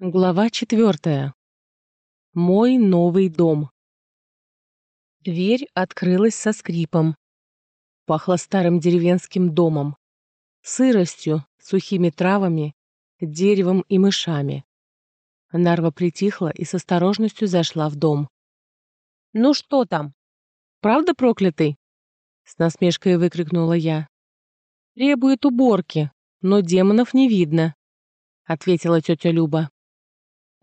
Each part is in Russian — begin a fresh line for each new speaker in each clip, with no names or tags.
Глава четвертая. Мой новый дом. Дверь открылась со скрипом. Пахло старым деревенским домом. Сыростью, сухими травами, деревом и мышами. Нарва притихла и с осторожностью зашла в дом. «Ну что там? Правда проклятый?» С насмешкой выкрикнула я. «Требует уборки, но демонов не видно», ответила тетя Люба.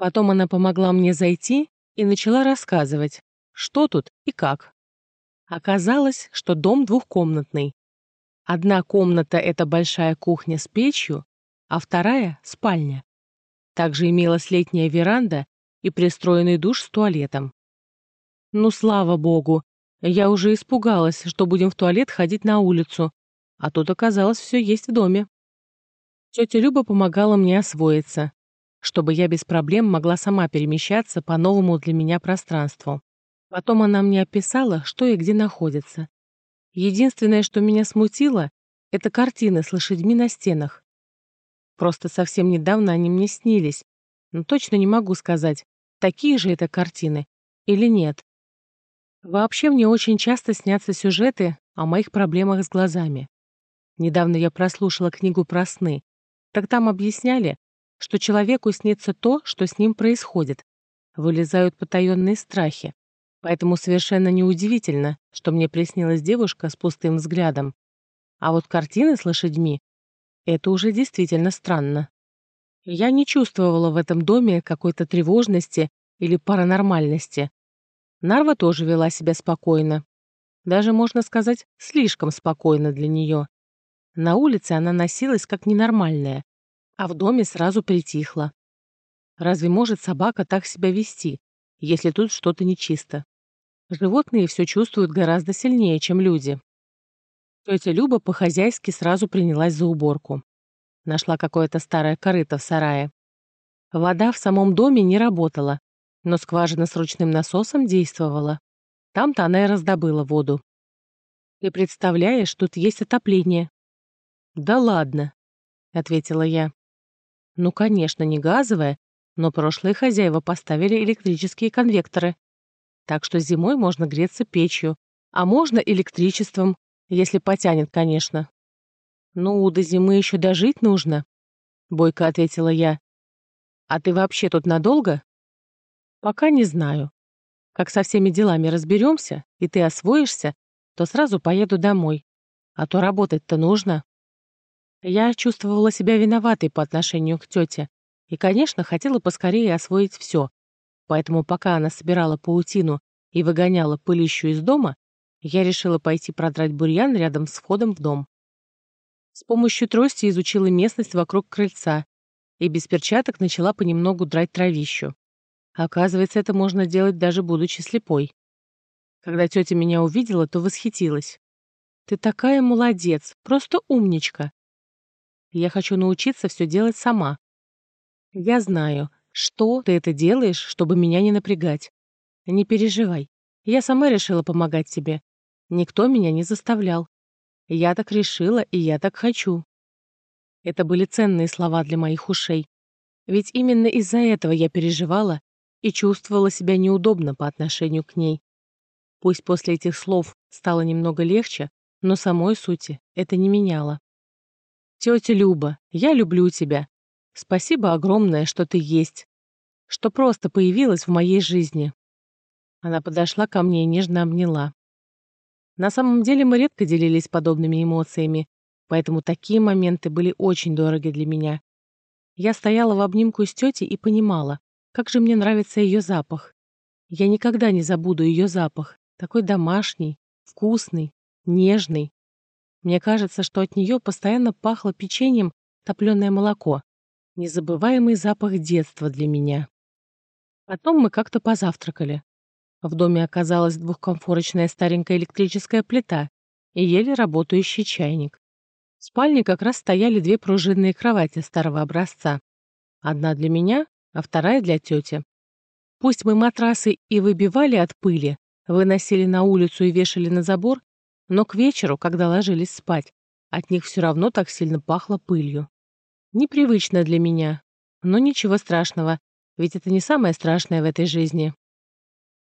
Потом она помогла мне зайти и начала рассказывать, что тут и как. Оказалось, что дом двухкомнатный. Одна комната — это большая кухня с печью, а вторая — спальня. Также имелась летняя веранда и пристроенный душ с туалетом. Ну, слава богу, я уже испугалась, что будем в туалет ходить на улицу, а тут оказалось все есть в доме. Тетя Люба помогала мне освоиться чтобы я без проблем могла сама перемещаться по новому для меня пространству. Потом она мне описала, что и где находится. Единственное, что меня смутило, это картины с лошадьми на стенах. Просто совсем недавно они мне снились, но точно не могу сказать, такие же это картины или нет. Вообще мне очень часто снятся сюжеты о моих проблемах с глазами. Недавно я прослушала книгу про сны. Так там объясняли, что человеку снится то, что с ним происходит. Вылезают потаенные страхи. Поэтому совершенно неудивительно, что мне приснилась девушка с пустым взглядом. А вот картины с лошадьми — это уже действительно странно. Я не чувствовала в этом доме какой-то тревожности или паранормальности. Нарва тоже вела себя спокойно. Даже, можно сказать, слишком спокойно для нее. На улице она носилась как ненормальная, а в доме сразу притихло. Разве может собака так себя вести, если тут что-то нечисто? Животные все чувствуют гораздо сильнее, чем люди. Тетя Люба по-хозяйски сразу принялась за уборку. Нашла какое-то старое корыто в сарае. Вода в самом доме не работала, но скважина с ручным насосом действовала. Там-то она и раздобыла воду. «Ты представляешь, тут есть отопление». «Да ладно», — ответила я. Ну, конечно, не газовая, но прошлые хозяева поставили электрические конвекторы. Так что зимой можно греться печью, а можно электричеством, если потянет, конечно. Ну, до зимы еще дожить нужно, бойко ответила я. А ты вообще тут надолго? Пока не знаю. Как со всеми делами разберемся, и ты освоишься, то сразу поеду домой. А то работать-то нужно. Я чувствовала себя виноватой по отношению к тете и, конечно, хотела поскорее освоить все. Поэтому пока она собирала паутину и выгоняла пылищу из дома, я решила пойти продрать бурьян рядом с входом в дом. С помощью трости изучила местность вокруг крыльца и без перчаток начала понемногу драть травищу. Оказывается, это можно делать даже будучи слепой. Когда тетя меня увидела, то восхитилась. «Ты такая молодец, просто умничка. Я хочу научиться все делать сама. Я знаю, что ты это делаешь, чтобы меня не напрягать. Не переживай. Я сама решила помогать тебе. Никто меня не заставлял. Я так решила, и я так хочу. Это были ценные слова для моих ушей. Ведь именно из-за этого я переживала и чувствовала себя неудобно по отношению к ней. Пусть после этих слов стало немного легче, но самой сути это не меняло. Тетя Люба, я люблю тебя. Спасибо огромное, что ты есть. Что просто появилась в моей жизни. Она подошла ко мне и нежно обняла. На самом деле мы редко делились подобными эмоциями, поэтому такие моменты были очень дороги для меня. Я стояла в обнимку с тетей и понимала, как же мне нравится ее запах. Я никогда не забуду ее запах, такой домашний, вкусный, нежный. Мне кажется, что от нее постоянно пахло печеньем топленое молоко. Незабываемый запах детства для меня. Потом мы как-то позавтракали. В доме оказалась двухкомфорочная старенькая электрическая плита и еле работающий чайник. В спальне как раз стояли две пружинные кровати старого образца. Одна для меня, а вторая для тети. Пусть мы матрасы и выбивали от пыли, выносили на улицу и вешали на забор, но к вечеру, когда ложились спать, от них все равно так сильно пахло пылью. Непривычно для меня, Но ничего страшного, ведь это не самое страшное в этой жизни.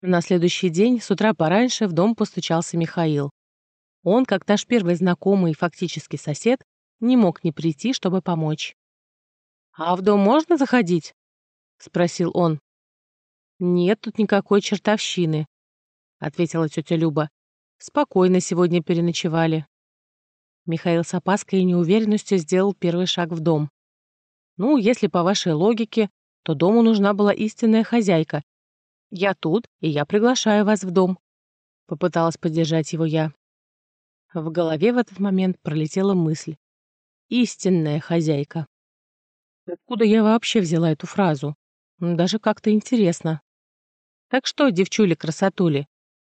На следующий день с утра пораньше в дом постучался Михаил. Он, как наш первый знакомый и фактически сосед, не мог не прийти, чтобы помочь. «А в дом можно заходить?» — спросил он. «Нет тут никакой чертовщины», — ответила тетя Люба. «Спокойно сегодня переночевали». Михаил с опаской и неуверенностью сделал первый шаг в дом. «Ну, если по вашей логике, то дому нужна была истинная хозяйка. Я тут, и я приглашаю вас в дом», — попыталась поддержать его я. В голове в этот момент пролетела мысль. «Истинная хозяйка». Откуда я вообще взяла эту фразу? Даже как-то интересно. Так что, девчули-красотули,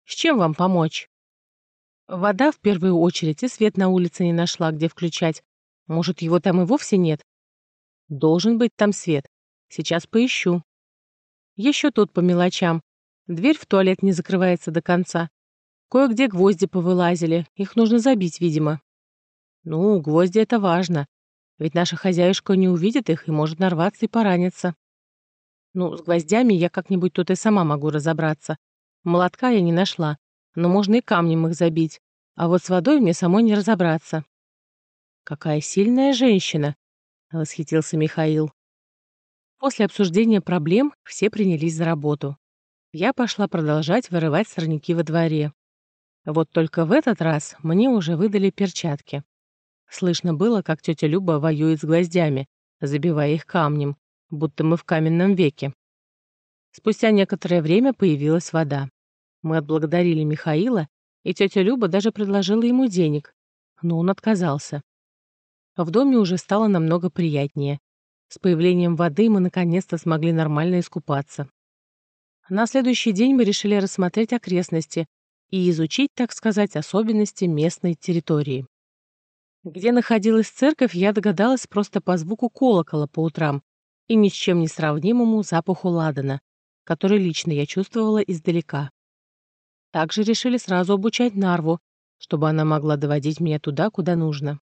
с чем вам помочь? Вода в первую очередь и свет на улице не нашла, где включать. Может, его там и вовсе нет? Должен быть там свет. Сейчас поищу. Еще тут по мелочам. Дверь в туалет не закрывается до конца. Кое-где гвозди повылазили, их нужно забить, видимо. Ну, гвозди — это важно, ведь наша хозяюшка не увидит их и может нарваться и пораниться. Ну, с гвоздями я как-нибудь тут и сама могу разобраться. Молотка я не нашла, но можно и камнем их забить, а вот с водой мне самой не разобраться. «Какая сильная женщина!» — восхитился Михаил. После обсуждения проблем все принялись за работу. Я пошла продолжать вырывать сорняки во дворе. Вот только в этот раз мне уже выдали перчатки. Слышно было, как тетя Люба воюет с гвоздями, забивая их камнем, будто мы в каменном веке. Спустя некоторое время появилась вода. Мы отблагодарили Михаила, и тетя Люба даже предложила ему денег, но он отказался. В доме уже стало намного приятнее. С появлением воды мы наконец-то смогли нормально искупаться. На следующий день мы решили рассмотреть окрестности и изучить, так сказать, особенности местной территории. Где находилась церковь, я догадалась просто по звуку колокола по утрам и ни с чем не сравнимому запаху ладана, который лично я чувствовала издалека. Также решили сразу обучать Нарву, чтобы она могла доводить меня туда, куда нужно.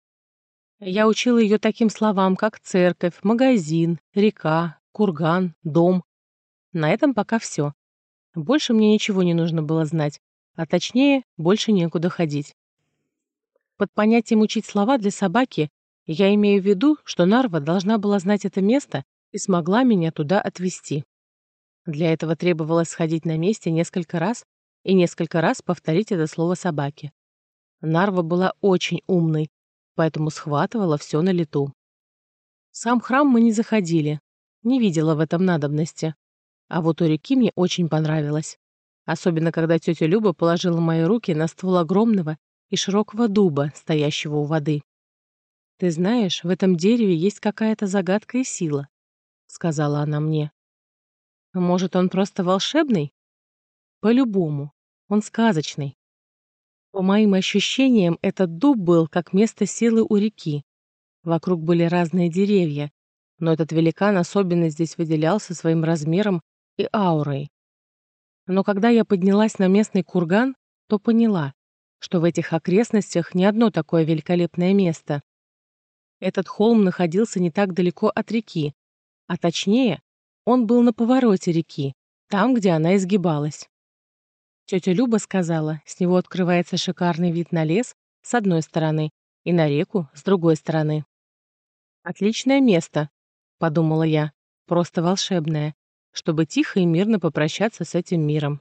Я учила ее таким словам, как церковь, магазин, река, курган, дом. На этом пока все. Больше мне ничего не нужно было знать, а точнее, больше некуда ходить. Под понятием «учить слова» для собаки я имею в виду, что Нарва должна была знать это место и смогла меня туда отвезти. Для этого требовалось сходить на месте несколько раз и несколько раз повторить это слово собаке. Нарва была очень умной, поэтому схватывала все на лету. Сам храм мы не заходили, не видела в этом надобности. А вот у реки мне очень понравилось. Особенно, когда тетя Люба положила мои руки на ствол огромного и широкого дуба, стоящего у воды. «Ты знаешь, в этом дереве есть какая-то загадка и сила», — сказала она мне. «Может, он просто волшебный?» «По-любому. Он сказочный. По моим ощущениям, этот дуб был как место силы у реки. Вокруг были разные деревья, но этот великан особенно здесь выделялся своим размером и аурой. Но когда я поднялась на местный курган, то поняла, что в этих окрестностях не одно такое великолепное место. Этот холм находился не так далеко от реки, а точнее, он был на повороте реки, там, где она изгибалась. Тетя Люба сказала, с него открывается шикарный вид на лес с одной стороны и на реку с другой стороны. «Отличное место», — подумала я, — «просто волшебное, чтобы тихо и мирно попрощаться с этим миром».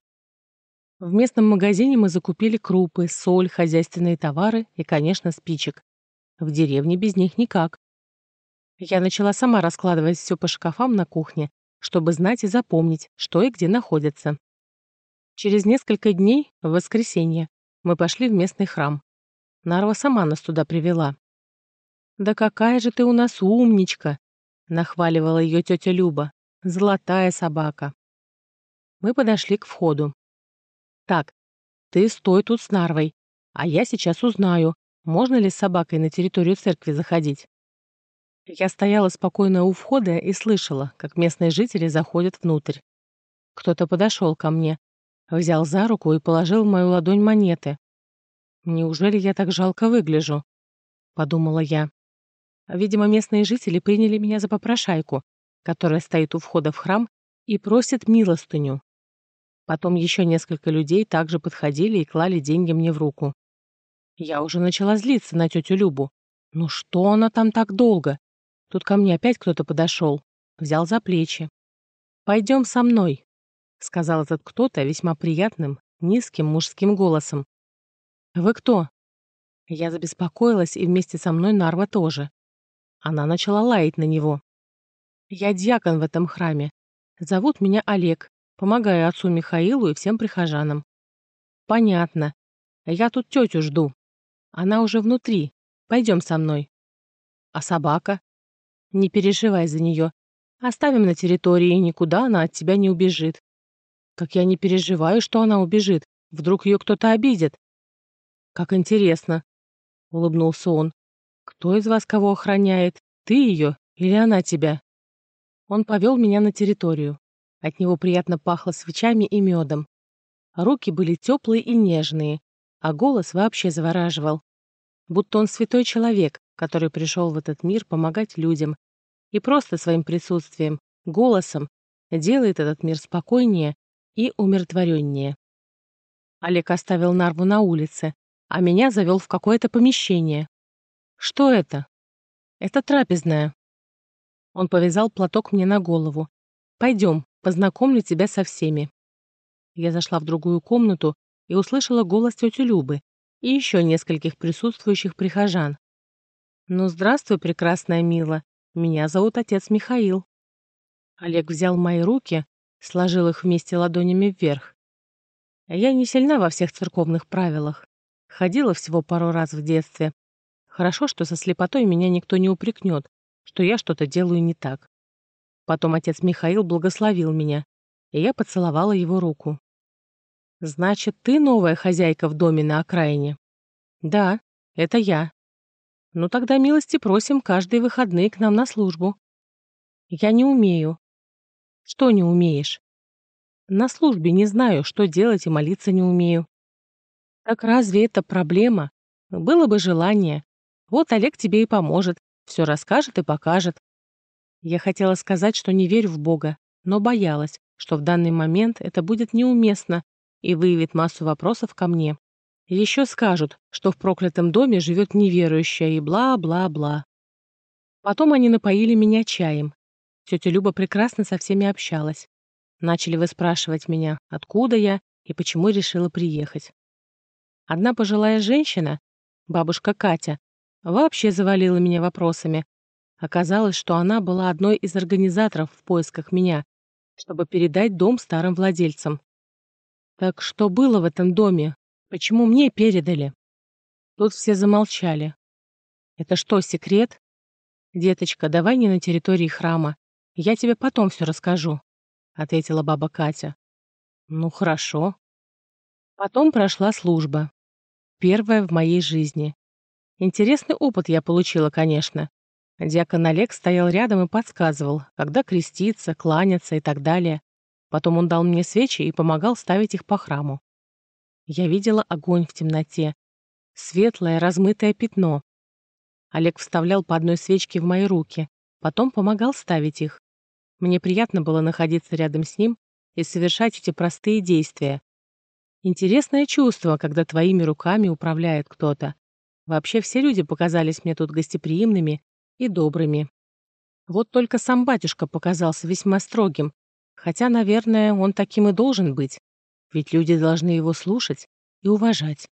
В местном магазине мы закупили крупы, соль, хозяйственные товары и, конечно, спичек. В деревне без них никак. Я начала сама раскладывать все по шкафам на кухне, чтобы знать и запомнить, что и где находится. Через несколько дней, в воскресенье, мы пошли в местный храм. Нарва сама нас туда привела. «Да какая же ты у нас умничка!» — нахваливала ее тетя Люба. «Золотая собака!» Мы подошли к входу. Так, ты стой тут с Нарвой, а я сейчас узнаю, можно ли с собакой на территорию церкви заходить. Я стояла спокойно у входа и слышала, как местные жители заходят внутрь. Кто-то подошел ко мне, взял за руку и положил в мою ладонь монеты. «Неужели я так жалко выгляжу?» — подумала я. Видимо, местные жители приняли меня за попрошайку, которая стоит у входа в храм и просит милостыню. Потом еще несколько людей также подходили и клали деньги мне в руку. Я уже начала злиться на тетю Любу. Ну что она там так долго? Тут ко мне опять кто-то подошел, взял за плечи. «Пойдем со мной», — сказал этот кто-то весьма приятным, низким мужским голосом. «Вы кто?» Я забеспокоилась, и вместе со мной Нарва тоже. Она начала лаять на него. «Я дьякон в этом храме. Зовут меня Олег. Помогаю отцу Михаилу и всем прихожанам». «Понятно. Я тут тетю жду. Она уже внутри. Пойдем со мной». «А собака?» «Не переживай за нее. Оставим на территории, никуда она от тебя не убежит». «Так я не переживаю, что она убежит. Вдруг ее кто-то обидит». «Как интересно улыбнулся он. «Кто из вас кого охраняет? Ты ее или она тебя?» Он повел меня на территорию. От него приятно пахло свечами и медом. Руки были теплые и нежные, а голос вообще завораживал. Будто он святой человек, который пришел в этот мир помогать людям. И просто своим присутствием, голосом, делает этот мир спокойнее и умиротвореннее. Олег оставил Нарву на улице, а меня завел в какое-то помещение. Что это? Это трапезная. Он повязал платок мне на голову. Пойдем, познакомлю тебя со всеми. Я зашла в другую комнату и услышала голос тети Любы и еще нескольких присутствующих прихожан. «Ну, здравствуй, прекрасная Мила. Меня зовут отец Михаил». Олег взял мои руки, сложил их вместе ладонями вверх. Я не сильна во всех церковных правилах. Ходила всего пару раз в детстве. Хорошо, что со слепотой меня никто не упрекнет, что я что-то делаю не так. Потом отец Михаил благословил меня, и я поцеловала его руку. «Значит, ты новая хозяйка в доме на окраине?» «Да, это я». «Ну тогда милости просим каждые выходные к нам на службу». «Я не умею». «Что не умеешь?» «На службе не знаю, что делать и молиться не умею». Так разве это проблема? Было бы желание. Вот Олег тебе и поможет, все расскажет и покажет. Я хотела сказать, что не верю в Бога, но боялась, что в данный момент это будет неуместно и выявит массу вопросов ко мне. Еще скажут, что в проклятом доме живет неверующая и бла-бла-бла. Потом они напоили меня чаем. Тетя Люба прекрасно со всеми общалась. Начали выспрашивать меня, откуда я и почему решила приехать. Одна пожилая женщина, бабушка Катя, вообще завалила меня вопросами. Оказалось, что она была одной из организаторов в поисках меня, чтобы передать дом старым владельцам. Так что было в этом доме? Почему мне передали? Тут все замолчали. Это что, секрет? Деточка, давай не на территории храма. Я тебе потом все расскажу, ответила баба Катя. Ну, хорошо. Потом прошла служба. Первая в моей жизни. Интересный опыт я получила, конечно. Дьякон Олег стоял рядом и подсказывал, когда креститься, кланяться и так далее. Потом он дал мне свечи и помогал ставить их по храму. Я видела огонь в темноте. Светлое, размытое пятно. Олег вставлял по одной свечке в мои руки, потом помогал ставить их. Мне приятно было находиться рядом с ним и совершать эти простые действия, Интересное чувство, когда твоими руками управляет кто-то. Вообще все люди показались мне тут гостеприимными и добрыми. Вот только сам батюшка показался весьма строгим, хотя, наверное, он таким и должен быть, ведь люди должны его слушать и уважать.